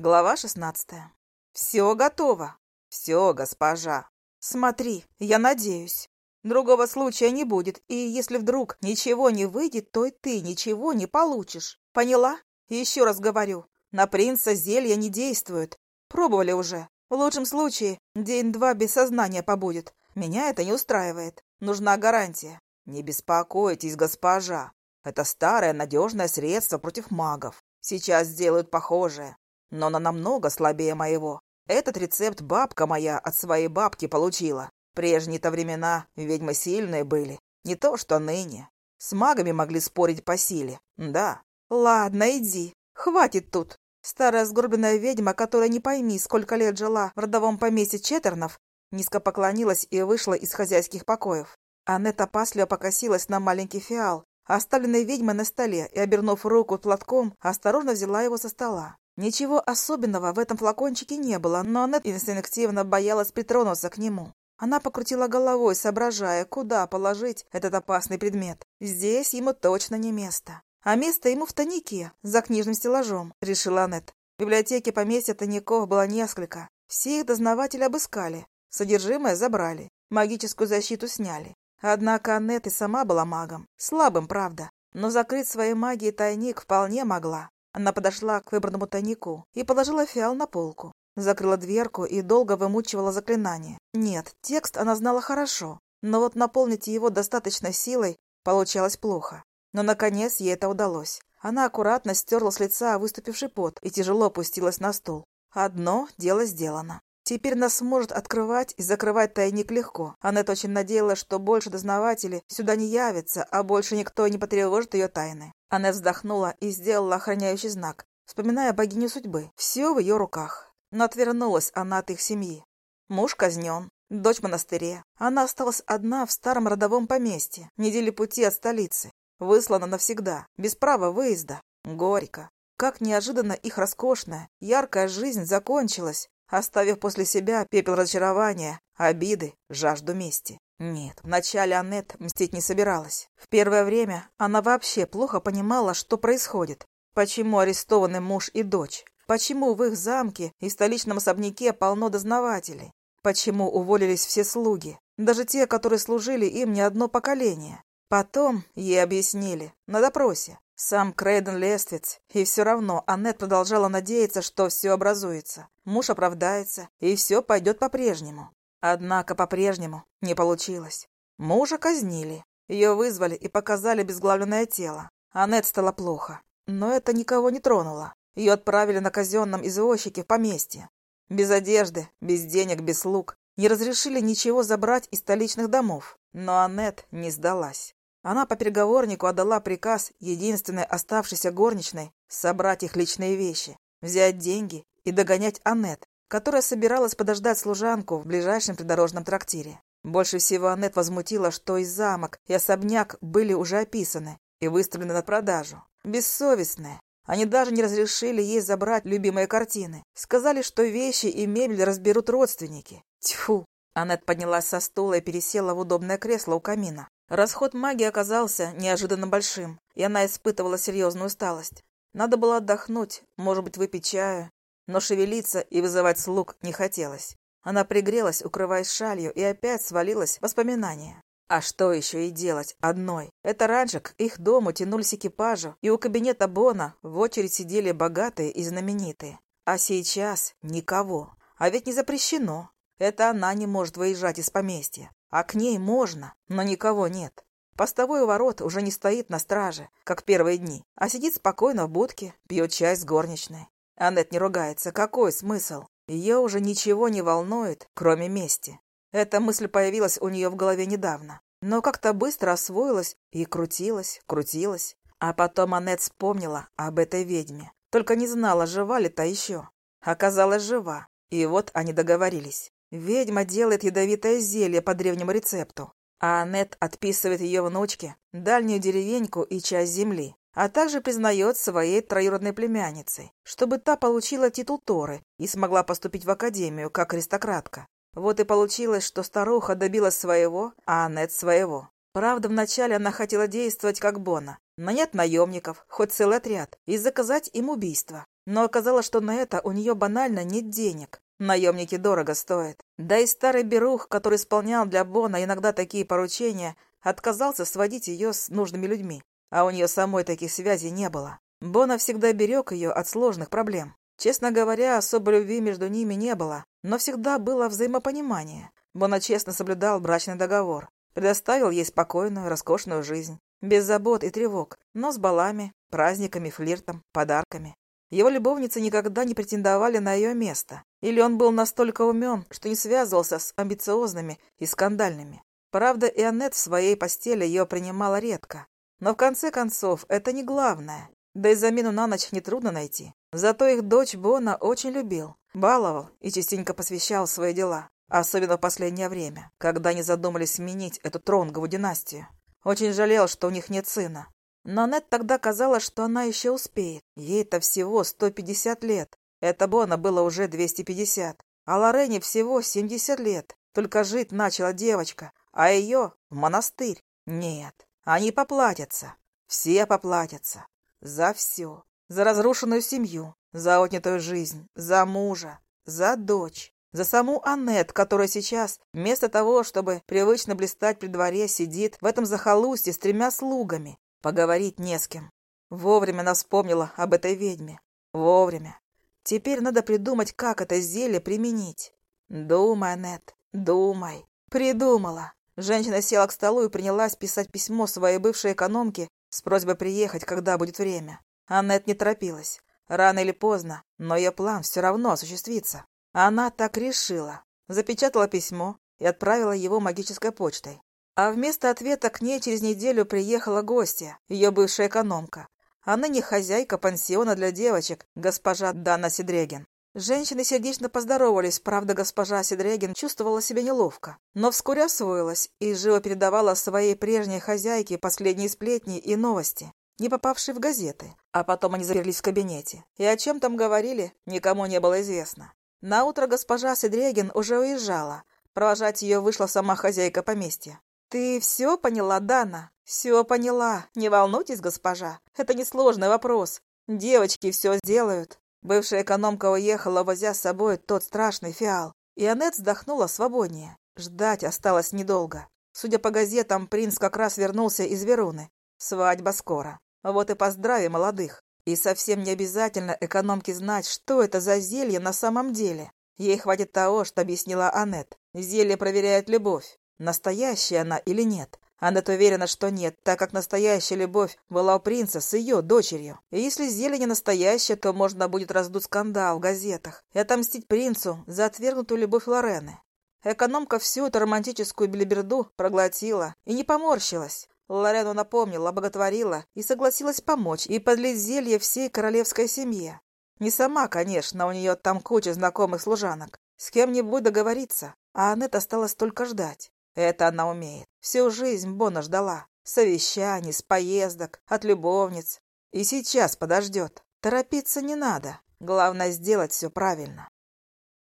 Глава шестнадцатая. «Все готово. Все, госпожа. Смотри, я надеюсь. Другого случая не будет, и если вдруг ничего не выйдет, то и ты ничего не получишь. Поняла? Еще раз говорю, на принца зелья не действуют. Пробовали уже. В лучшем случае день-два без сознания побудет. Меня это не устраивает. Нужна гарантия. Не беспокойтесь, госпожа. Это старое надежное средство против магов. Сейчас сделают похожее но она намного слабее моего. Этот рецепт бабка моя от своей бабки получила. Прежние-то времена ведьмы сильные были, не то что ныне. С магами могли спорить по силе, да. Ладно, иди, хватит тут. Старая сгорбленная ведьма, которая не пойми, сколько лет жила в родовом поместье Четернов, низко поклонилась и вышла из хозяйских покоев. Аннет опасливо покосилась на маленький фиал, оставленный ведьмой на столе, и, обернув руку платком, осторожно взяла его со стола. Ничего особенного в этом флакончике не было, но она инстинктивно боялась притронуться к нему. Она покрутила головой, соображая, куда положить этот опасный предмет. Здесь ему точно не место. А место ему в тайнике, за книжным стеллажом, решила Аннет. В библиотеке поместья тайников было несколько. Все их дознаватели обыскали. Содержимое забрали. Магическую защиту сняли. Однако Аннет и сама была магом. Слабым, правда. Но закрыть своей магией тайник вполне могла. Она подошла к выбранному тайнику и положила фиал на полку. Закрыла дверку и долго вымучивала заклинание. Нет, текст она знала хорошо, но вот наполнить его достаточной силой получалось плохо. Но, наконец, ей это удалось. Она аккуратно стерла с лица выступивший пот и тяжело опустилась на стул. Одно дело сделано. Теперь нас сможет открывать и закрывать тайник легко. Аннет очень надеялась, что больше дознавателей сюда не явится, а больше никто не потревожит ее тайны. Аннет вздохнула и сделала охраняющий знак, вспоминая богиню судьбы. Все в ее руках. Но отвернулась она от их семьи. Муж казнен, дочь в монастыре. Она осталась одна в старом родовом поместье, недели пути от столицы. Выслана навсегда, без права выезда. Горько. Как неожиданно их роскошная, яркая жизнь закончилась, оставив после себя пепел разочарования, обиды, жажду мести. Нет, вначале Аннет мстить не собиралась. В первое время она вообще плохо понимала, что происходит. Почему арестованы муж и дочь? Почему в их замке и столичном особняке полно дознавателей? Почему уволились все слуги? Даже те, которые служили им не одно поколение. Потом ей объяснили, на допросе, сам Крейден Лествиц, и все равно Аннет продолжала надеяться, что все образуется. Муж оправдается, и все пойдет по-прежнему. Однако по-прежнему не получилось. Мужа казнили. Ее вызвали и показали безглавленное тело. Аннет стало плохо. Но это никого не тронуло. Ее отправили на казенном извозчике в поместье. Без одежды, без денег, без слуг. Не разрешили ничего забрать из столичных домов. Но Аннет не сдалась. Она по переговорнику отдала приказ единственной оставшейся горничной собрать их личные вещи, взять деньги и догонять Аннет, которая собиралась подождать служанку в ближайшем придорожном трактире. Больше всего Аннет возмутила, что и замок, и особняк были уже описаны и выставлены на продажу. Бессовестные. Они даже не разрешили ей забрать любимые картины. Сказали, что вещи и мебель разберут родственники. Тьфу! Аннет поднялась со стула и пересела в удобное кресло у камина. Расход магии оказался неожиданно большим, и она испытывала серьезную усталость. Надо было отдохнуть, может быть, выпить чаю, но шевелиться и вызывать слуг не хотелось. Она пригрелась, укрываясь шалью, и опять свалилась в воспоминания. А что еще и делать одной? Это раньше к их дому тянулись экипажу, и у кабинета Бона в очередь сидели богатые и знаменитые. А сейчас никого. А ведь не запрещено. Это она не может выезжать из поместья. А к ней можно, но никого нет. Постовой ворот уже не стоит на страже, как первые дни, а сидит спокойно в будке, пьет чай с горничной. Аннет не ругается. Какой смысл? Ее уже ничего не волнует, кроме мести. Эта мысль появилась у нее в голове недавно, но как-то быстро освоилась и крутилась, крутилась. А потом Аннет вспомнила об этой ведьме. Только не знала, жива ли та еще. Оказалась жива. И вот они договорились. Ведьма делает ядовитое зелье по древнему рецепту, а Аннет отписывает ее внучке дальнюю деревеньку и часть земли, а также признает своей троюродной племянницей, чтобы та получила титул Торы и смогла поступить в академию как аристократка. Вот и получилось, что старуха добилась своего, а Аннет своего. Правда, вначале она хотела действовать как Бона, нанять наемников, хоть целый отряд, и заказать им убийство. Но оказалось, что на это у нее банально нет денег. Наемники дорого стоят. Да и старый Берух, который исполнял для Бона иногда такие поручения, отказался сводить ее с нужными людьми. А у нее самой таких связей не было. Бона всегда берег ее от сложных проблем. Честно говоря, особой любви между ними не было, но всегда было взаимопонимание. Бона честно соблюдал брачный договор, предоставил ей спокойную, роскошную жизнь, без забот и тревог, но с балами, праздниками, флиртом, подарками. Его любовницы никогда не претендовали на ее место, или он был настолько умен, что не связывался с амбициозными и скандальными. Правда, и Аннет в своей постели ее принимала редко. Но в конце концов, это не главное. Да и замену на ночь нетрудно найти. Зато их дочь Бона очень любил, баловал и частенько посвящал свои дела. Особенно в последнее время, когда они задумались сменить эту Тронгову династию. Очень жалел, что у них нет сына. Но Нет тогда казалось, что она еще успеет. Ей-то всего 150 лет. Это Бона было уже 250. А Лорене всего 70 лет. Только жить начала девочка, а ее в монастырь. Нет, они поплатятся. Все поплатятся. За все. За разрушенную семью, за отнятую жизнь, за мужа, за дочь. За саму Аннет, которая сейчас, вместо того, чтобы привычно блистать при дворе, сидит в этом захолустье с тремя слугами. Поговорить не с кем. Вовремя она вспомнила об этой ведьме. Вовремя. Теперь надо придумать, как это зелье применить. Думай, Аннет, думай. Придумала. Женщина села к столу и принялась писать письмо своей бывшей экономке с просьбой приехать, когда будет время. Аннет не торопилась. Рано или поздно, но ее план все равно осуществится. Она так решила. Запечатала письмо и отправила его магической почтой. А вместо ответа к ней через неделю приехала гостья, ее бывшая экономка. Она не хозяйка пансиона для девочек, госпожа Дана Сидрегин. Женщины сердечно поздоровались, правда, госпожа Сидрегин чувствовала себя неловко, но вскоре освоилась и живо передавала своей прежней хозяйке последние сплетни и новости, не попавшие в газеты. А потом они заперлись в кабинете, и о чем там говорили, никому не было известно. Наутро госпожа Седрегин уже уезжала. Провожать ее вышла сама хозяйка поместья. «Ты все поняла, Дана?» «Все поняла. Не волнуйтесь, госпожа. Это несложный вопрос. Девочки все сделают». Бывшая экономка уехала, возя с собой тот страшный фиал. И Аннет вздохнула свободнее. Ждать осталось недолго. Судя по газетам, принц как раз вернулся из Веруны. Свадьба скоро. Вот и поздравим молодых. И совсем не обязательно экономке знать, что это за зелье на самом деле. Ей хватит того, что объяснила Аннет. Зелье проверяет любовь. Настоящая она или нет. Аннет уверена, что нет, так как настоящая любовь была у принца с ее дочерью. И если зелье не настоящее, то можно будет раздуть скандал в газетах и отомстить принцу за отвергнутую любовь Лорены. Экономка всю эту романтическую белиберду проглотила и не поморщилась. Лорену напомнила, обоготворила и согласилась помочь и подлить зелье всей королевской семье. Не сама, конечно, у нее там куча знакомых служанок. С кем-нибудь договориться, а Аннет осталось только ждать. Это она умеет. Всю жизнь Бона ждала. Совещаний, с поездок, от любовниц. И сейчас подождет. Торопиться не надо. Главное сделать все правильно.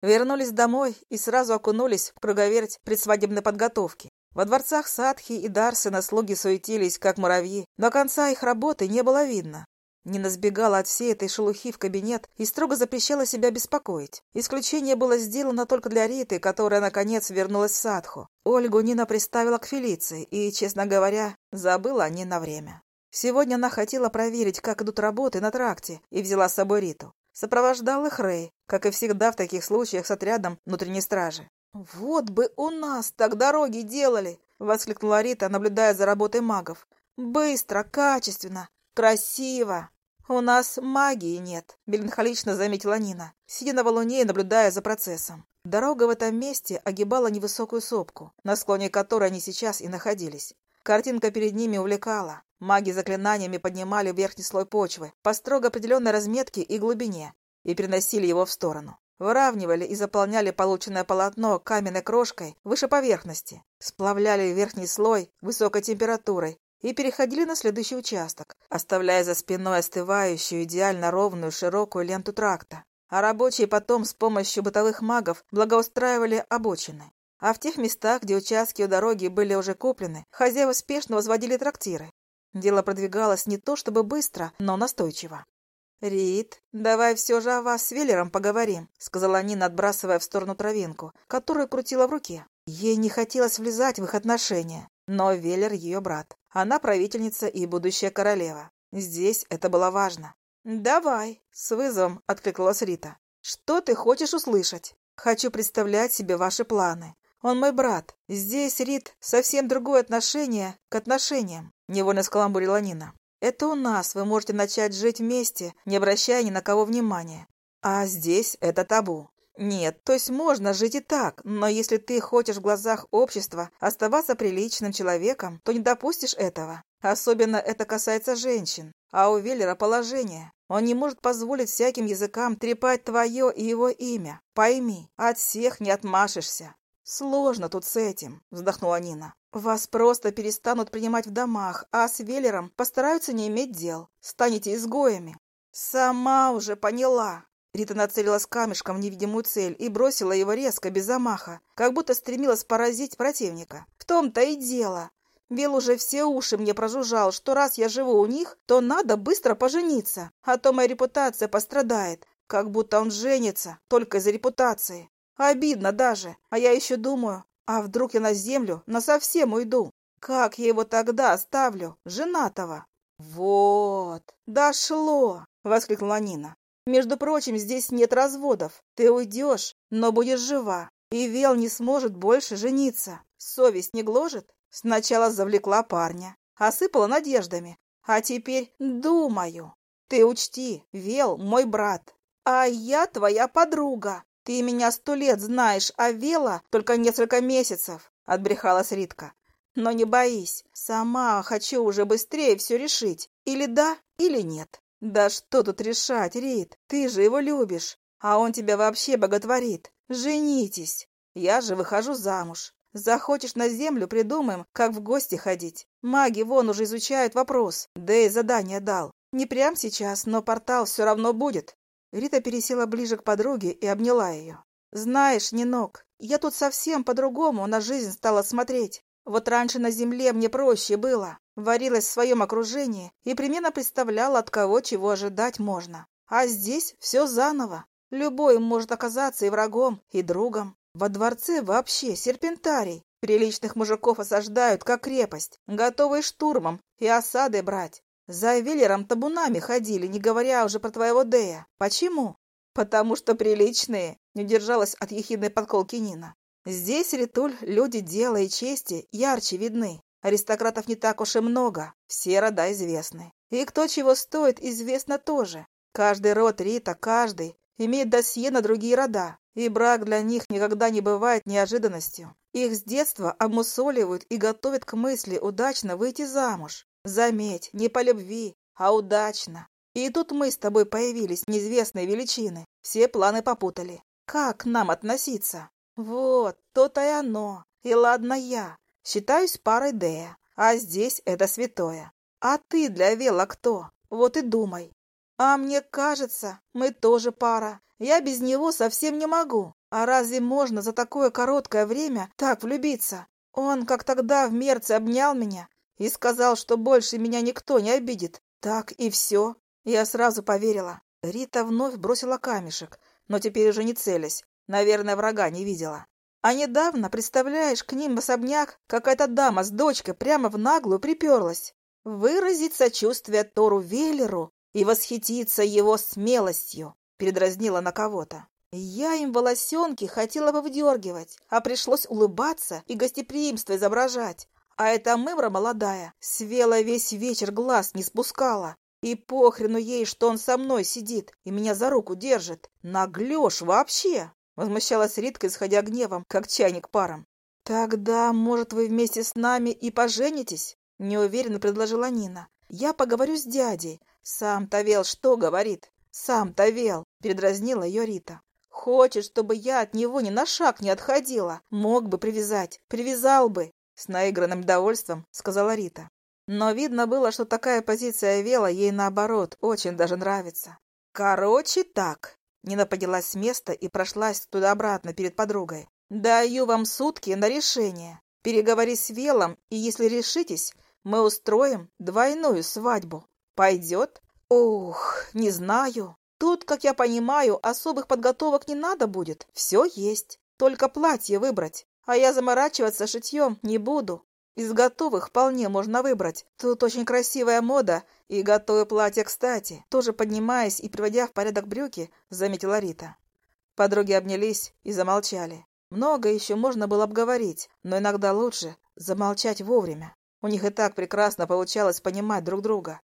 Вернулись домой и сразу окунулись в круговерть предсвадебной подготовки. Во дворцах Садхи и Дарсена слуги суетились, как муравьи, но конца их работы не было видно. Нина сбегала от всей этой шелухи в кабинет и строго запрещала себя беспокоить. Исключение было сделано только для Риты, которая, наконец, вернулась в Садху. Ольгу Нина приставила к Фелиции и, честно говоря, забыла о ней на время. Сегодня она хотела проверить, как идут работы на тракте, и взяла с собой Риту. Сопровождал их Рэй, как и всегда в таких случаях с отрядом внутренней стражи. «Вот бы у нас так дороги делали!» — воскликнула Рита, наблюдая за работой магов. «Быстро, качественно, красиво!» «У нас магии нет», — меланхолично заметила Нина, сидя на валуне и наблюдая за процессом. Дорога в этом месте огибала невысокую сопку, на склоне которой они сейчас и находились. Картинка перед ними увлекала. Маги заклинаниями поднимали верхний слой почвы по строго определенной разметке и глубине и переносили его в сторону. Выравнивали и заполняли полученное полотно каменной крошкой выше поверхности, сплавляли верхний слой высокой температурой и переходили на следующий участок, оставляя за спиной остывающую идеально ровную широкую ленту тракта. А рабочие потом с помощью бытовых магов благоустраивали обочины. А в тех местах, где участки у дороги были уже куплены, хозяева спешно возводили трактиры. Дело продвигалось не то чтобы быстро, но настойчиво. «Рит, давай все же о вас с Веллером поговорим», — сказала Нина, отбрасывая в сторону травинку, которую крутила в руке. Ей не хотелось влезать в их отношения, но Веллер ее брат. Она правительница и будущая королева. Здесь это было важно. «Давай», — с вызовом откликнулась Рита. «Что ты хочешь услышать? Хочу представлять себе ваши планы. Он мой брат. Здесь, Рит, совсем другое отношение к отношениям», — невольно скаламбурила Нина. Это у нас вы можете начать жить вместе, не обращая ни на кого внимания. А здесь это табу. Нет, то есть можно жить и так, но если ты хочешь в глазах общества оставаться приличным человеком, то не допустишь этого. Особенно это касается женщин. А у Веллера положение. Он не может позволить всяким языкам трепать твое и его имя. Пойми, от всех не отмашешься. «Сложно тут с этим», — вздохнула Нина. «Вас просто перестанут принимать в домах, а с Веллером постараются не иметь дел. Станете изгоями». «Сама уже поняла». Рита нацелилась камешком в невидимую цель и бросила его резко, без замаха, как будто стремилась поразить противника. «В том-то и дело. Вел уже все уши мне прожужжал, что раз я живу у них, то надо быстро пожениться, а то моя репутация пострадает, как будто он женится только из-за репутации. Обидно даже. А я еще думаю, а вдруг я на землю насовсем уйду? Как я его тогда оставлю, женатого? Вот, дошло, воскликнула Нина. Между прочим, здесь нет разводов. Ты уйдешь, но будешь жива. И Вел не сможет больше жениться. Совесть не гложет? Сначала завлекла парня, осыпала надеждами. А теперь думаю. Ты учти, Вел мой брат, а я твоя подруга. «Ты меня сто лет знаешь, а Вела только несколько месяцев», — отбрехалась Ритка. «Но не боись, сама хочу уже быстрее все решить. Или да, или нет». «Да что тут решать, Рит? Ты же его любишь, а он тебя вообще боготворит. Женитесь. Я же выхожу замуж. Захочешь на землю, придумаем, как в гости ходить. Маги вон уже изучают вопрос, да и задание дал. Не прямо сейчас, но портал все равно будет. Рита пересела ближе к подруге и обняла ее. «Знаешь, Нинок, я тут совсем по-другому на жизнь стала смотреть. Вот раньше на земле мне проще было. Варилась в своем окружении и примерно представляла, от кого чего ожидать можно. А здесь все заново. Любой может оказаться и врагом, и другом. Во дворце вообще серпентарий. Приличных мужиков осаждают, как крепость, готовые штурмом и осады брать. За Веллером табунами ходили, не говоря уже про твоего Дея. Почему? Потому что приличные, не держалась от ехидной подколки Нина. Здесь, Ритуль, люди дела и чести ярче видны. Аристократов не так уж и много, все рода известны. И кто чего стоит, известно тоже. Каждый род Рита, каждый, имеет досье на другие рода, и брак для них никогда не бывает неожиданностью. Их с детства обмусоливают и готовят к мысли удачно выйти замуж. Заметь, не по любви, а удачно. И тут мы с тобой появились, неизвестные величины. Все планы попутали. Как к нам относиться? Вот, то-то и оно. И ладно я. Считаюсь парой Дея. А здесь это святое. А ты для Вела кто? Вот и думай. А мне кажется, мы тоже пара. Я без него совсем не могу. А разве можно за такое короткое время так влюбиться? Он, как тогда в Мерце, обнял меня и сказал, что больше меня никто не обидит. Так и все. Я сразу поверила. Рита вновь бросила камешек, но теперь уже не целясь. Наверное, врага не видела. А недавно, представляешь, к ним в особняк какая-то дама с дочкой прямо в наглую приперлась. Выразить сочувствие Тору Веллеру и восхититься его смелостью, передразнила на кого-то. Я им волосенки хотела бы вдергивать, а пришлось улыбаться и гостеприимство изображать. А эта мымра молодая свела весь вечер глаз не спускала. И похрену ей, что он со мной сидит и меня за руку держит. Наглешь вообще!» Возмущалась Ритка, исходя гневом, как чайник паром. «Тогда, может, вы вместе с нами и поженитесь?» Неуверенно предложила Нина. «Я поговорю с дядей. Сам Тавел что говорит?» «Сам Тавел», — передразнила ее Рита. «Хочет, чтобы я от него ни на шаг не отходила. Мог бы привязать. Привязал бы. С наигранным довольством сказала Рита. Но видно было, что такая позиция Вела ей, наоборот, очень даже нравится. «Короче, так». Нина поднялась с места и прошлась туда-обратно перед подругой. «Даю вам сутки на решение. Переговори с Велом, и если решитесь, мы устроим двойную свадьбу. Пойдет?» Ох, не знаю. Тут, как я понимаю, особых подготовок не надо будет. Все есть. Только платье выбрать. А я заморачиваться шитьем не буду. Из готовых вполне можно выбрать. Тут очень красивая мода и готовое платье, кстати. Тоже поднимаясь и приводя в порядок брюки, заметила Рита. Подруги обнялись и замолчали. Много еще можно было обговорить, но иногда лучше замолчать вовремя. У них и так прекрасно получалось понимать друг друга.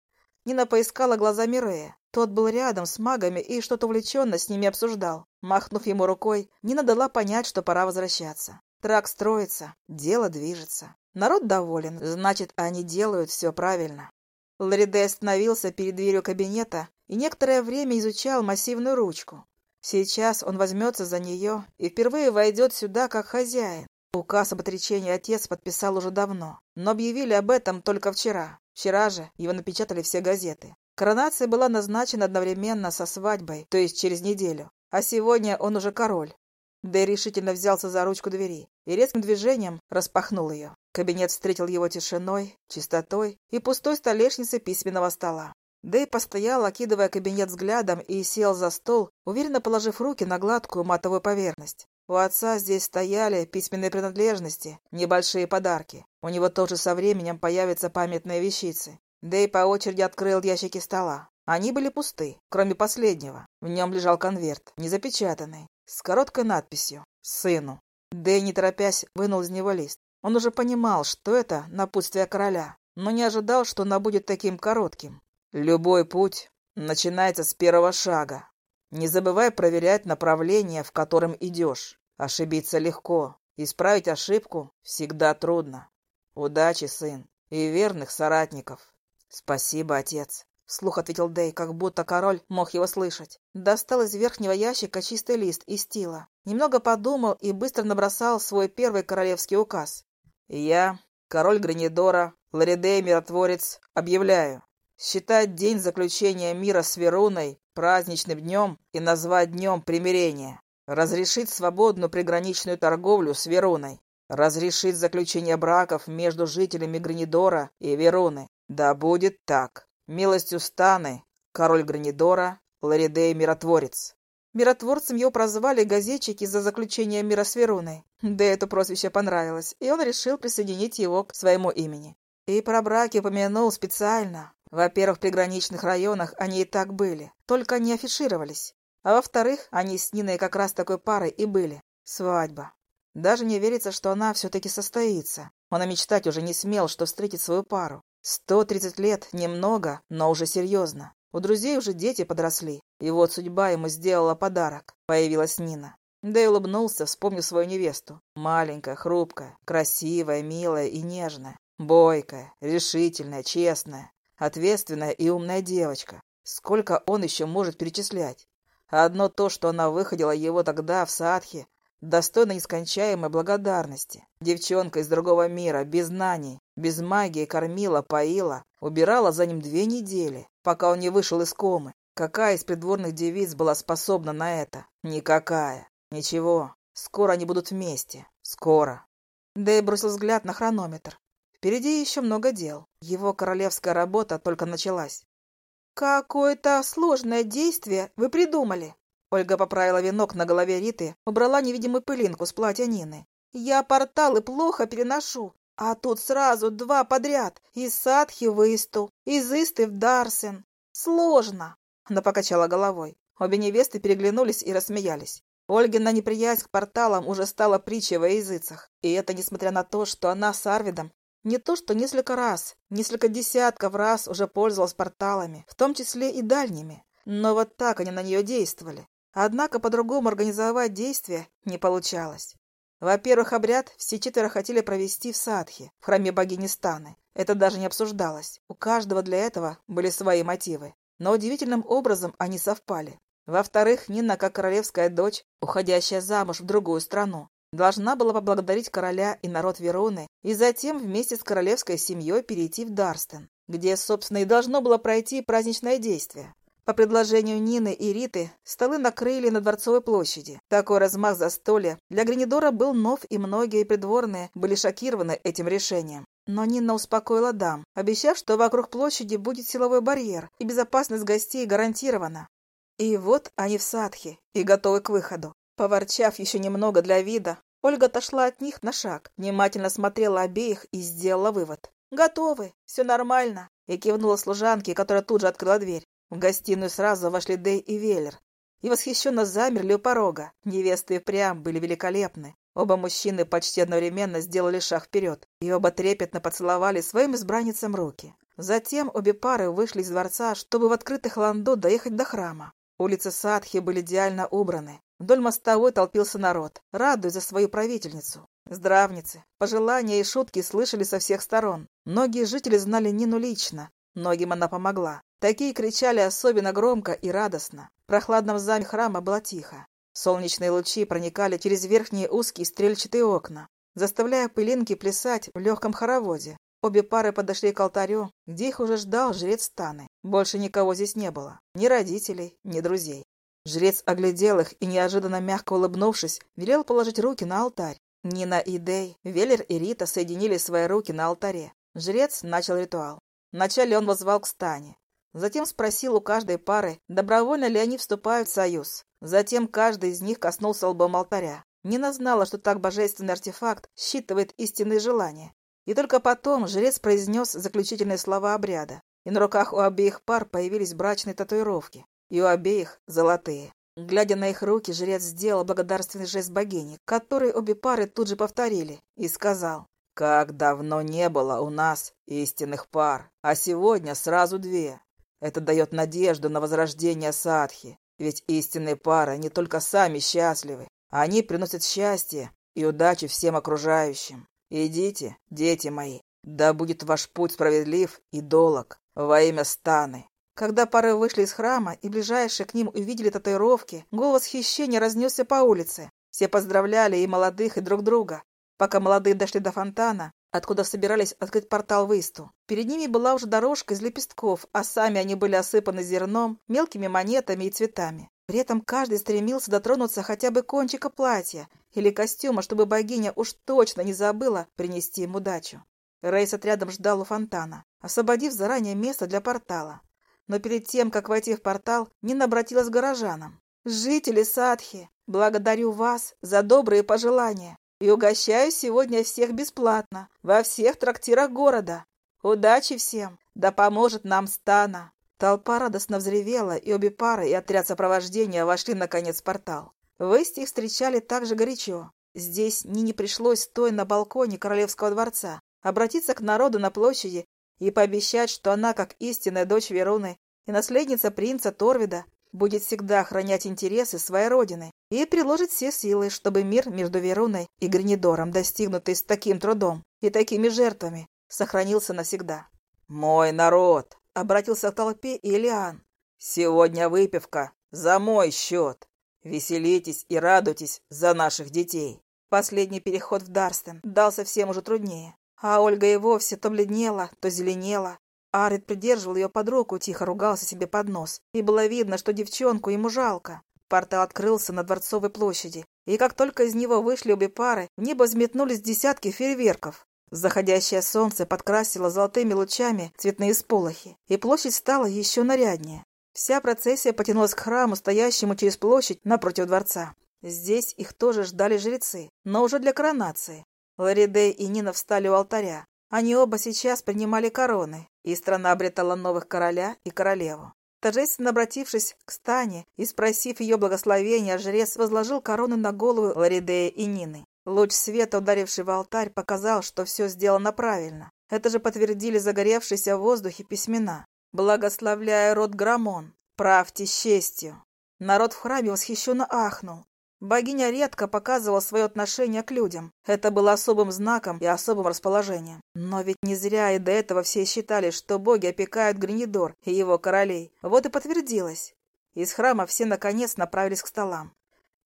Нина поискала глазами Рея. Тот был рядом с магами и что-то увлеченно с ними обсуждал. Махнув ему рукой, Нина дала понять, что пора возвращаться. Трак строится, дело движется. Народ доволен, значит, они делают все правильно. Лариде остановился перед дверью кабинета и некоторое время изучал массивную ручку. Сейчас он возьмется за нее и впервые войдет сюда как хозяин. Указ об отречении отец подписал уже давно, но объявили об этом только вчера. Вчера же его напечатали все газеты. Коронация была назначена одновременно со свадьбой, то есть через неделю. А сегодня он уже король. Дэй решительно взялся за ручку двери и резким движением распахнул ее. Кабинет встретил его тишиной, чистотой и пустой столешницей письменного стола. Дэй постоял, окидывая кабинет взглядом, и сел за стол, уверенно положив руки на гладкую матовую поверхность. У отца здесь стояли письменные принадлежности, небольшие подарки. У него тоже со временем появятся памятные вещицы. Дэй по очереди открыл ящики стола. Они были пусты, кроме последнего. В нем лежал конверт, незапечатанный, с короткой надписью «Сыну». Дэй, не торопясь, вынул из него лист. Он уже понимал, что это напутствие короля, но не ожидал, что оно будет таким коротким. Любой путь начинается с первого шага. Не забывай проверять направление, в котором идешь. Ошибиться легко. Исправить ошибку всегда трудно. Удачи, сын, и верных соратников. Спасибо, отец. Слух ответил Дэй, как будто король мог его слышать. Достал из верхнего ящика чистый лист и стила. Немного подумал и быстро набросал свой первый королевский указ. «Я, король Гранидора, Ларидей Миротворец, объявляю, считать день заключения мира с Веруной праздничным днем и назвать днем примирения, разрешить свободную приграничную торговлю с Веруной, разрешить заключение браков между жителями Гранидора и Веруны. Да будет так. Милостью станы, король Гранидора, Ларидей Миротворец. Миротворцем его прозвали газетчики за заключение мира с Веруной. Да это прозвище понравилось, и он решил присоединить его к своему имени. И про браки упомянул специально. Во-первых, в приграничных районах они и так были, только не афишировались. А во-вторых, они с Ниной как раз такой парой и были. Свадьба. Даже не верится, что она все-таки состоится. Он и мечтать уже не смел, что встретит свою пару. Сто тридцать лет – немного, но уже серьезно. У друзей уже дети подросли. И вот судьба ему сделала подарок. Появилась Нина. И улыбнулся, вспомнив свою невесту. Маленькая, хрупкая, красивая, милая и нежная. Бойкая, решительная, честная, ответственная и умная девочка. Сколько он еще может перечислять? Одно то, что она выходила его тогда в Садхе, достойно нескончаемой благодарности. Девчонка из другого мира, без знаний, без магии кормила, поила, убирала за ним две недели, пока он не вышел из комы. Какая из придворных девиц была способна на это? Никакая. Ничего, скоро они будут вместе. Скоро. Дэй бросил взгляд на хронометр. Впереди еще много дел. Его королевская работа только началась. «Какое-то сложное действие вы придумали!» Ольга поправила венок на голове Риты, убрала невидимую пылинку с платья Нины. «Я порталы плохо переношу, а тут сразу два подряд. Из Садхи в Исту, из Исты в Дарсен. Сложно!» Она покачала головой. Обе невесты переглянулись и рассмеялись. Ольгина неприязнь к порталам уже стала притчей во языцах. И это несмотря на то, что она с Арвидом не то что несколько раз, несколько десятков раз уже пользовалась порталами, в том числе и дальними. Но вот так они на нее действовали. Однако по-другому организовать действия не получалось. Во-первых, обряд все четверо хотели провести в Садхе, в храме богини Станы. Это даже не обсуждалось. У каждого для этого были свои мотивы. Но удивительным образом они совпали. Во-вторых, Нина, как королевская дочь, уходящая замуж в другую страну, должна была поблагодарить короля и народ Вероны и затем вместе с королевской семьей перейти в Дарстен, где, собственно, и должно было пройти праздничное действие. По предложению Нины и Риты столы накрыли на Дворцовой площади. Такой размах застолья для Гринидора был нов, и многие придворные были шокированы этим решением. Но Нина успокоила дам, обещав, что вокруг площади будет силовой барьер, и безопасность гостей гарантирована. И вот они в садхе и готовы к выходу. Поворчав еще немного для вида, Ольга отошла от них на шаг, внимательно смотрела обеих и сделала вывод. «Готовы, все нормально», и кивнула служанке, которая тут же открыла дверь. В гостиную сразу вошли Дэй и Веллер. И восхищенно замерли у порога. Невесты и прям были великолепны. Оба мужчины почти одновременно сделали шаг вперед, и оба трепетно поцеловали своим избранницам руки. Затем обе пары вышли из дворца, чтобы в открытых ландо доехать до храма. Улицы Садхи были идеально убраны. Вдоль мостовой толпился народ, радуясь за свою правительницу. Здравницы, пожелания и шутки слышали со всех сторон. Многие жители знали Нину лично, многим она помогла. Такие кричали особенно громко и радостно. В прохладном зале храма было тихо. Солнечные лучи проникали через верхние узкие стрельчатые окна, заставляя пылинки плясать в легком хороводе. Обе пары подошли к алтарю, где их уже ждал жрец Таны. Больше никого здесь не было. Ни родителей, ни друзей. Жрец оглядел их и, неожиданно мягко улыбнувшись, велел положить руки на алтарь. Нина и Дей, Веллер и Рита соединили свои руки на алтаре. Жрец начал ритуал. Вначале он возвал к стане. Затем спросил у каждой пары, добровольно ли они вступают в союз. Затем каждый из них коснулся лбом алтаря. Нина знала, что так божественный артефакт считывает истинные желания. И только потом жрец произнес заключительные слова обряда. И на руках у обеих пар появились брачные татуировки. И у обеих золотые. Глядя на их руки, жрец сделал благодарственный жест богини, который обе пары тут же повторили, и сказал, «Как давно не было у нас истинных пар, а сегодня сразу две. Это дает надежду на возрождение садхи. Ведь истинные пары не только сами счастливы, они приносят счастье и удачи всем окружающим. Идите, дети мои, да будет ваш путь справедлив и долог во имя станы. Когда пары вышли из храма и ближайшие к ним увидели татуировки, голос хищения разнесся по улице. Все поздравляли и молодых, и друг друга. Пока молодые дошли до фонтана, откуда собирались открыть портал в Исту. Перед ними была уже дорожка из лепестков, а сами они были осыпаны зерном, мелкими монетами и цветами. При этом каждый стремился дотронуться хотя бы кончика платья или костюма, чтобы богиня уж точно не забыла принести им удачу. Рейс отрядом ждал у фонтана, освободив заранее место для портала. Но перед тем, как войти в портал, Нина обратилась к горожанам. «Жители Садхи, благодарю вас за добрые пожелания и угощаю сегодня всех бесплатно, во всех трактирах города. Удачи всем! Да поможет нам Стана!» Толпа радостно взревела, и обе пары и отряд сопровождения вошли наконец в портал. В их встречали так же горячо. Здесь Нине пришлось, стоя на балконе королевского дворца, обратиться к народу на площади и пообещать, что она, как истинная дочь Веруны и наследница принца Торвида, будет всегда охранять интересы своей родины и приложит все силы, чтобы мир между Веруной и Гринидором, достигнутый с таким трудом и такими жертвами, сохранился навсегда. «Мой народ!» — обратился к толпе Илиан. «Сегодня выпивка за мой счет. Веселитесь и радуйтесь за наших детей». Последний переход в Дарстен дался всем уже труднее, а Ольга и вовсе то бледнела, то зеленела, Арит придерживал ее под руку, тихо ругался себе под нос. И было видно, что девчонку ему жалко. Портал открылся на Дворцовой площади. И как только из него вышли обе пары, в небо взметнулись десятки фейерверков. Заходящее солнце подкрасило золотыми лучами цветные сполохи, и площадь стала еще наряднее. Вся процессия потянулась к храму, стоящему через площадь напротив дворца. Здесь их тоже ждали жрецы, но уже для коронации. Ларидей и Нина встали у алтаря. Они оба сейчас принимали короны, и страна обретала новых короля и королеву. Торжественно обратившись к Стане и спросив ее благословения, жрец возложил короны на головы Ларидея и Нины. Луч света, ударивший в алтарь, показал, что все сделано правильно. Это же подтвердили загоревшиеся в воздухе письмена. «Благословляя род Грамон, правьте с честью». Народ в храме восхищенно ахнул. Богиня редко показывала свое отношение к людям. Это было особым знаком и особым расположением. Но ведь не зря и до этого все считали, что боги опекают Гринидор и его королей. Вот и подтвердилось. Из храма все наконец направились к столам.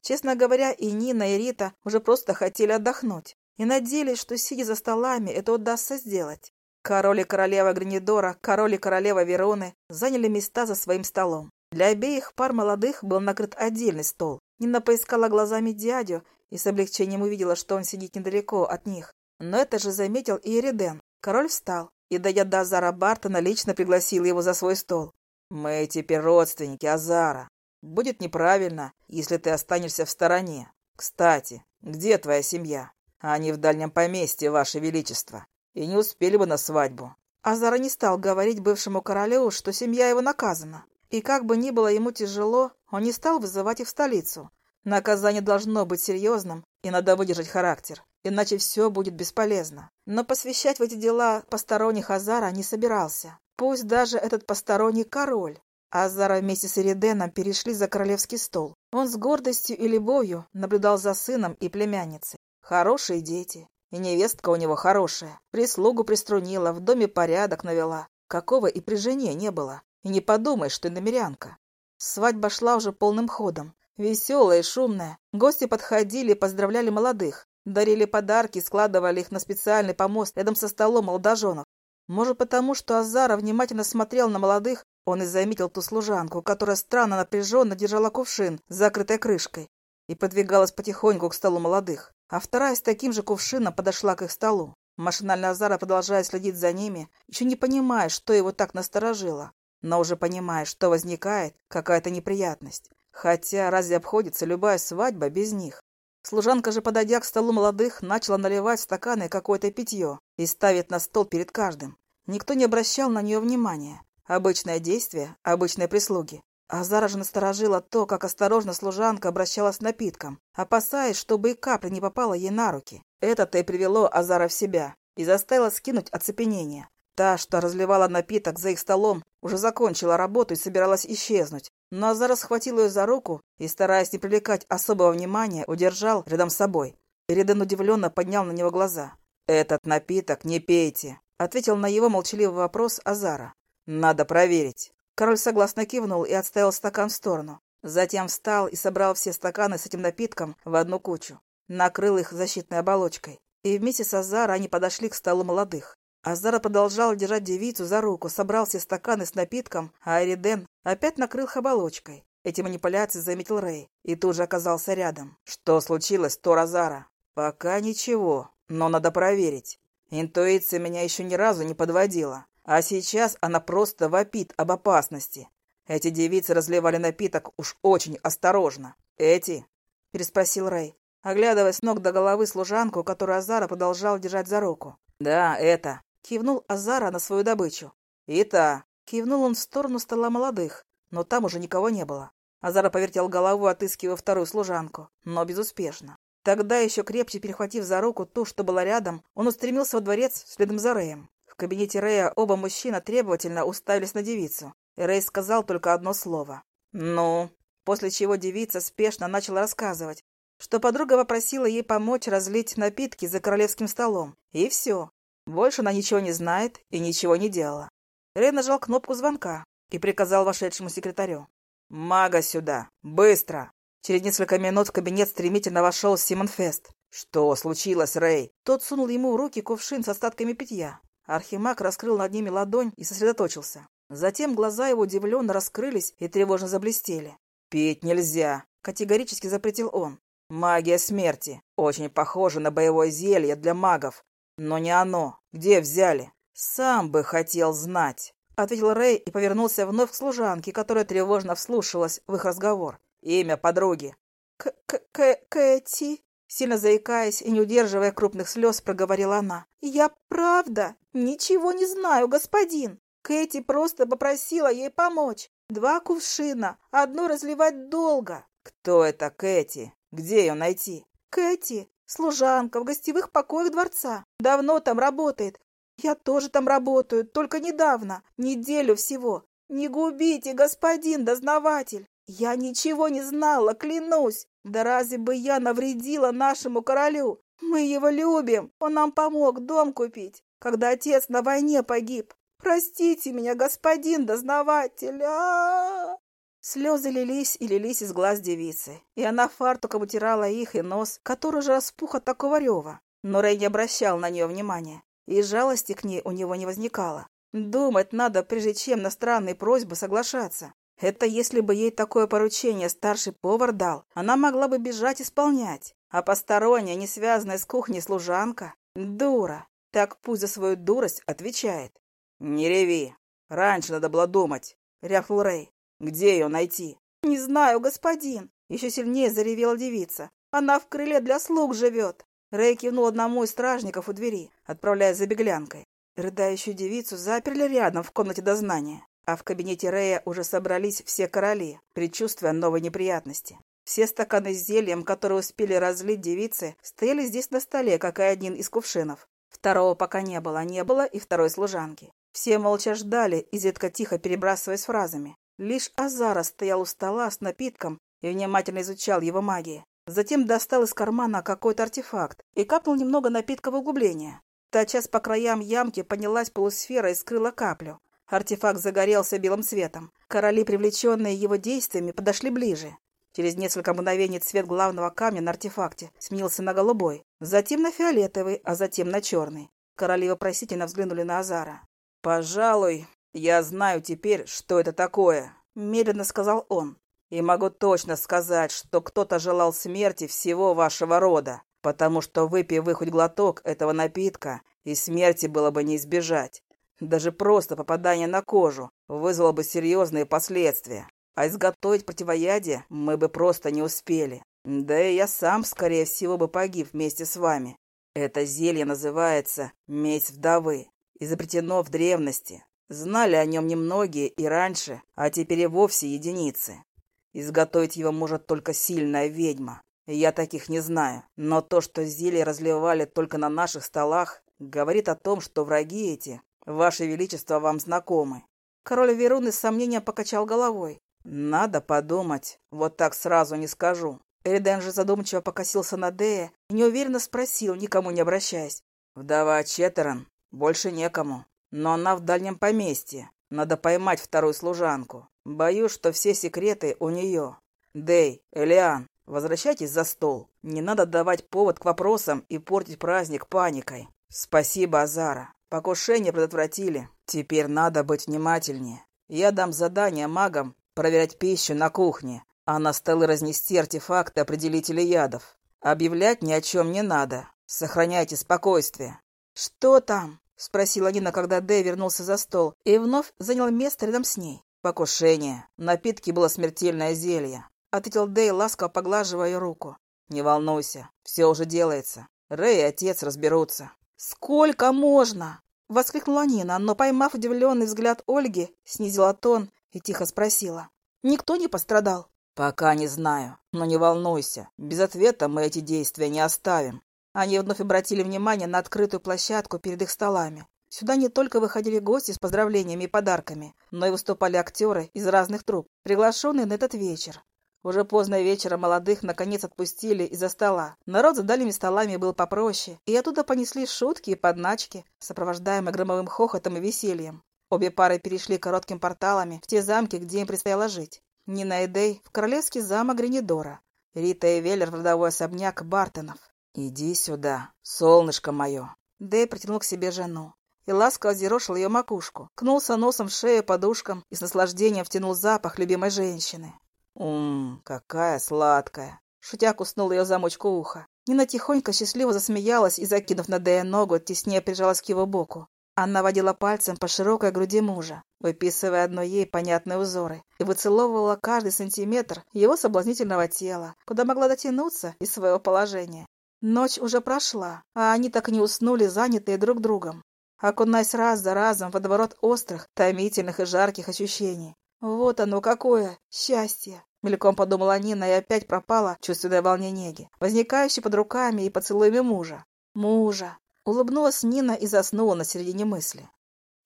Честно говоря, и Нина, и Рита уже просто хотели отдохнуть. И надеялись, что, сидя за столами, это удастся сделать. Король и королева Гринидора, король и королева Вероны заняли места за своим столом. Для обеих пар молодых был накрыт отдельный стол. Нина поискала глазами дядю и с облегчением увидела, что он сидит недалеко от них. Но это же заметил и Эриден. Король встал и, дойдя до Азара Бартона, лично пригласил его за свой стол. «Мы теперь родственники Азара. Будет неправильно, если ты останешься в стороне. Кстати, где твоя семья? Они в дальнем поместье, ваше величество, и не успели бы на свадьбу». Азара не стал говорить бывшему королю, что семья его наказана. И как бы ни было ему тяжело, он не стал вызывать их в столицу. Наказание должно быть серьезным, и надо выдержать характер, иначе все будет бесполезно. Но посвящать в эти дела посторонних Азара не собирался. Пусть даже этот посторонний король. Азара вместе с Ириденом перешли за королевский стол. Он с гордостью и любовью наблюдал за сыном и племянницей. Хорошие дети. И невестка у него хорошая. Прислугу приструнила, в доме порядок навела. Какого и при жене не было. И не подумай, что намерянка. Свадьба шла уже полным ходом. Веселая и шумная. Гости подходили и поздравляли молодых. Дарили подарки, складывали их на специальный помост рядом со столом молодоженов. Может, потому что Азара внимательно смотрел на молодых, он и заметил ту служанку, которая странно напряженно держала кувшин с закрытой крышкой и подвигалась потихоньку к столу молодых. А вторая с таким же кувшином подошла к их столу. Машинально Азара продолжает следить за ними, еще не понимая, что его так насторожило, но уже понимая, что возникает какая-то неприятность. Хотя разве обходится любая свадьба без них? Служанка же, подойдя к столу молодых, начала наливать в стаканы какое-то питье и ставить на стол перед каждым. Никто не обращал на нее внимания. Обычное действие обычной прислуги. Азара же насторожила то, как осторожно служанка обращалась с напитком, опасаясь, чтобы и капля не попала ей на руки. Это-то и привело Азара в себя и заставило скинуть оцепенение. Та, что разливала напиток за их столом, уже закончила работу и собиралась исчезнуть. Но Азар схватил ее за руку и, стараясь не привлекать особого внимания, удержал рядом с собой. Переден удивленно поднял на него глаза. «Этот напиток не пейте», — ответил на его молчаливый вопрос Азара. «Надо проверить». Король согласно кивнул и отставил стакан в сторону. Затем встал и собрал все стаканы с этим напитком в одну кучу. Накрыл их защитной оболочкой. И вместе с Азара они подошли к столу молодых. Азара продолжал держать девицу за руку, собрал все стаканы с напитком, а Ариден опять накрыл их оболочкой. Эти манипуляции заметил Рэй и тут же оказался рядом. «Что случилось, Торазара?» «Пока ничего, но надо проверить. Интуиция меня еще ни разу не подводила, а сейчас она просто вопит об опасности. Эти девицы разливали напиток уж очень осторожно. Эти?» – переспросил Рэй, оглядывая с ног до головы служанку, которую Азара продолжал держать за руку. «Да, это. Кивнул Азара на свою добычу. «И та!» Кивнул он в сторону стола молодых, но там уже никого не было. Азара повертел голову, отыскивая вторую служанку, но безуспешно. Тогда, еще крепче перехватив за руку ту, что была рядом, он устремился во дворец следом за Рэем. В кабинете Рэя оба мужчины требовательно уставились на девицу, и Рэй сказал только одно слово. «Ну?» После чего девица спешно начала рассказывать, что подруга попросила ей помочь разлить напитки за королевским столом. И все. Больше она ничего не знает и ничего не делала. Рэй нажал кнопку звонка и приказал вошедшему секретарю. «Мага сюда! Быстро!» Через несколько минут в кабинет стремительно вошел Симон Фест. «Что случилось, Рэй?» Тот сунул ему в руки кувшин с остатками питья. Архимаг раскрыл над ними ладонь и сосредоточился. Затем глаза его удивленно раскрылись и тревожно заблестели. «Пить нельзя!» — категорически запретил он. «Магия смерти. Очень похожа на боевое зелье для магов. Но не оно. Где взяли? Сам бы хотел знать. Ответил Рэй и повернулся вновь к служанке, которая тревожно вслушалась в их разговор. Имя подруги. К-к-к-Кэти. Сильно заикаясь и не удерживая крупных слез, проговорила она. «Я правда ничего не знаю, господин. Кэти просто попросила ей помочь. Два кувшина, одно разливать долго». «Кто это Кэти? Где ее найти?» «Кэти Служанка в гостевых покоях дворца. Давно там работает. Я тоже там работаю, только недавно, неделю всего. Не губите, господин дознаватель. Я ничего не знала, клянусь. Да разве бы я навредила нашему королю? Мы его любим. Он нам помог дом купить, когда отец на войне погиб. Простите меня, господин дознаватель. А, -а, -а, Слезы лились и лились из глаз девицы, и она фартуком утирала их и нос, который уже распух от такого рева. Но Рэй не обращал на нее внимания, и жалости к ней у него не возникало. Думать надо, прежде чем на странные просьбы соглашаться. Это если бы ей такое поручение старший повар дал, она могла бы бежать исполнять. А посторонняя, не связанная с кухней служанка — дура. Так пусть за свою дурость отвечает. «Не реви. Раньше надо было думать», — рявкнул Рэй. «Где ее найти?» «Не знаю, господин», — еще сильнее заревела девица. «Она в крыле для слуг живет». Рэй кивнул одному из стражников у двери, отправляясь за беглянкой. Рыдающую девицу заперли рядом в комнате дознания, а в кабинете Рэя уже собрались все короли, предчувствуя новой неприятности. Все стаканы с зельем, которые успели разлить девицы, стояли здесь на столе, как и один из кувшинов. Второго пока не было, не было и второй служанки. Все молча ждали, изредка тихо перебрасываясь фразами. Лишь Азара стоял у стола с напитком и внимательно изучал его магии. Затем достал из кармана какой-то артефакт и капнул немного напитка в углубление. Тотчас по краям ямки поднялась полусфера и скрыла каплю. Артефакт загорелся белым светом. Короли, привлеченные его действиями, подошли ближе. Через несколько мгновений цвет главного камня на артефакте сменился на голубой, затем на фиолетовый, а затем на черный. Короли вопросительно взглянули на Азара. «Пожалуй, я знаю теперь, что это такое», — медленно сказал он. «И могу точно сказать, что кто-то желал смерти всего вашего рода потому что, выпив вы хоть глоток этого напитка, и смерти было бы не избежать. Даже просто попадание на кожу вызвало бы серьезные последствия. А изготовить противоядие мы бы просто не успели. Да и я сам, скорее всего, бы погиб вместе с вами. Это зелье называется «Месть вдовы». Изобретено в древности. Знали о нем немногие и раньше, а теперь и вовсе единицы. Изготовить его может только сильная ведьма. Я таких не знаю, но то, что зелье разливали только на наших столах, говорит о том, что враги эти, ваше величество, вам знакомы. Король Веруны с сомнением покачал головой. Надо подумать, вот так сразу не скажу. Эриден же задумчиво покосился на Дея и неуверенно спросил, никому не обращаясь. «Вдова Четеран? Больше некому. Но она в дальнем поместье. Надо поймать вторую служанку. Боюсь, что все секреты у нее. Дей, Элиан, Возвращайтесь за стол. Не надо давать повод к вопросам и портить праздник паникой. Спасибо, Азара. Покушение предотвратили. Теперь надо быть внимательнее. Я дам задание магам проверять пищу на кухне, а на столы разнести артефакты определители ядов. Объявлять ни о чем не надо. Сохраняйте спокойствие. Что там? Спросила Нина, когда Дэй вернулся за стол и вновь занял место рядом с ней. Покушение. Напитки было смертельное зелье. — ответил Дэй, ласково поглаживая руку. «Не волнуйся, все уже делается. Рэй и отец разберутся». «Сколько можно?» — воскликнула Нина, но, поймав удивленный взгляд Ольги, снизила тон и тихо спросила. «Никто не пострадал?» «Пока не знаю, но не волнуйся. Без ответа мы эти действия не оставим». Они вновь обратили внимание на открытую площадку перед их столами. Сюда не только выходили гости с поздравлениями и подарками, но и выступали актеры из разных труп, приглашенные на этот вечер. Уже поздно вечером молодых наконец отпустили из-за стола. Народ за дальними столами был попроще, и оттуда понеслись шутки и подначки, сопровождаемые громовым хохотом и весельем. Обе пары перешли коротким порталами в те замки, где им предстояло жить. Нина и Дэй в королевский замок Гренидора. Рита и Веллер в родовой особняк Бартонов. «Иди сюда, солнышко мое!» Дэй притянул к себе жену и ласково зерошил ее макушку, кнулся носом в шею подушкам и с наслаждением втянул запах любимой женщины. «Ммм, какая сладкая!» Шутя куснул ее замочку уха. Нина тихонько счастливо засмеялась и, закинув на Дэя ногу, теснее прижалась к его боку. Она водила пальцем по широкой груди мужа, выписывая одно ей понятные узоры, и выцеловывала каждый сантиметр его соблазнительного тела, куда могла дотянуться из своего положения. Ночь уже прошла, а они так и не уснули, занятые друг другом, окунаясь раз за разом в водоворот острых, томительных и жарких ощущений. Вот оно какое счастье! Мельком подумала Нина и опять пропала чувственное волнение неги, возникающее под руками и поцелуями мужа. Мужа! Улыбнулась Нина и заснула на середине мысли.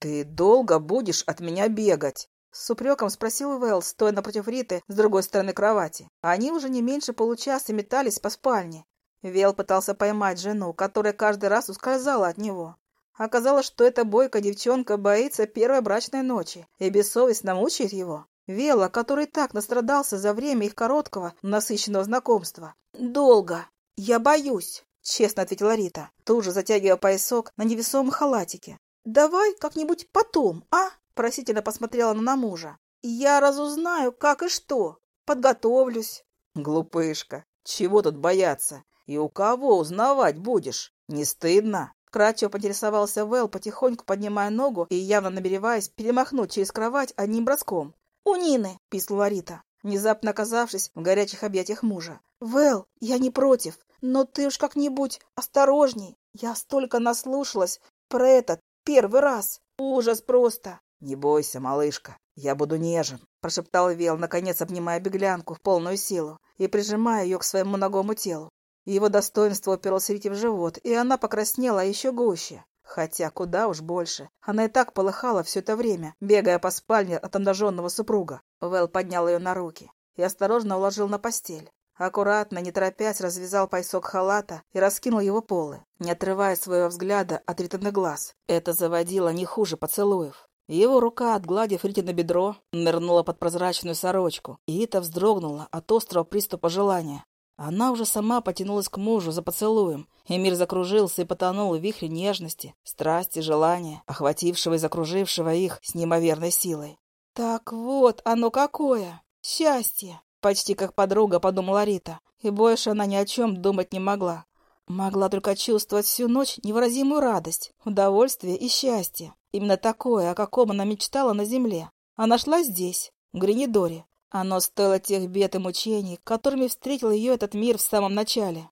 «Ты долго будешь от меня бегать?» С упреком спросил Вэл, стоя напротив Риты с другой стороны кровати. Они уже не меньше получаса метались по спальне. Вел пытался поймать жену, которая каждый раз ускользала от него. Оказалось, что эта бойкая девчонка боится первой брачной ночи и бессовестно мучает его. Вела, который так настрадался за время их короткого, насыщенного знакомства. «Долго. Я боюсь», — честно ответила Рита, тут же затягивая поясок на невесомом халатике. «Давай как-нибудь потом, а?» — просительно посмотрела она на мужа. «Я разузнаю, как и что. Подготовлюсь». «Глупышка, чего тут бояться? И у кого узнавать будешь? Не стыдно?» Кратчево поинтересовался Вэл, потихоньку поднимая ногу и явно намереваясь перемахнуть через кровать одним броском. «У Нины!» — писнула Рита, внезапно оказавшись в горячих объятиях мужа. «Вэл, я не против, но ты уж как-нибудь осторожней. Я столько наслушалась про этот первый раз. Ужас просто!» «Не бойся, малышка, я буду нежен», — прошептал Вел, наконец обнимая беглянку в полную силу и прижимая ее к своему ногому телу. Его достоинство уперлось Рите в живот, и она покраснела еще гуще. Хотя куда уж больше. Она и так полыхала все это время, бегая по спальне от обнаженного супруга. Вэл поднял ее на руки и осторожно уложил на постель. Аккуратно, не торопясь, развязал поясок халата и раскинул его полы, не отрывая своего взгляда от Ританы глаз. Это заводило не хуже поцелуев. Его рука, отгладив Рите на бедро, нырнула под прозрачную сорочку, и Рита вздрогнула от острого приступа желания. Она уже сама потянулась к мужу за поцелуем, и мир закружился и потонул в вихре нежности, страсти, желания, охватившего и закружившего их с неимоверной силой. «Так вот оно какое! Счастье!» Почти как подруга, подумала Рита, и больше она ни о чем думать не могла. Могла только чувствовать всю ночь невыразимую радость, удовольствие и счастье. Именно такое, о каком она мечтала на земле. А нашла здесь, в Гринидоре, оно стоило тех бед и мучений, которыми встретил ее этот мир в самом начале.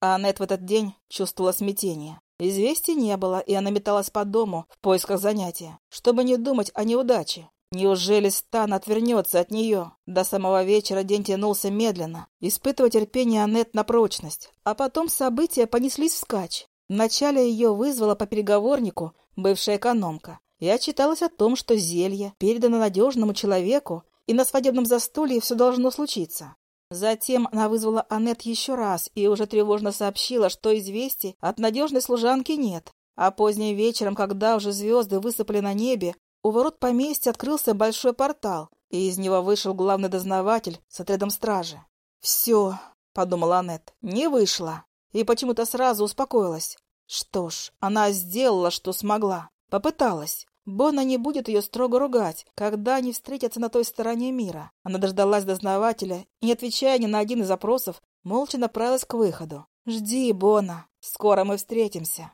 А Аннет в этот день чувствовала смятение. Известий не было, и она металась по дому в поисках занятия, чтобы не думать о неудаче. Неужели Стан отвернется от нее? До самого вечера день тянулся медленно, испытывая терпение Аннет на прочность. А потом события понеслись вскачь. Вначале ее вызвала по переговорнику бывшая экономка. И отчиталась о том, что зелье передано надежному человеку, и на свадебном застолье все должно случиться. Затем она вызвала Аннет еще раз и уже тревожно сообщила, что известий от надежной служанки нет. А поздним вечером, когда уже звезды высыпали на небе, у ворот поместья открылся большой портал, и из него вышел главный дознаватель с отрядом стражи. «Все», — подумала Аннет, — «не вышло». И почему-то сразу успокоилась. Что ж, она сделала, что смогла. Попыталась. Бона не будет ее строго ругать, когда они встретятся на той стороне мира. Она дождалась дознавателя и, не отвечая ни на один из запросов, молча направилась к выходу. «Жди, Бона, скоро мы встретимся».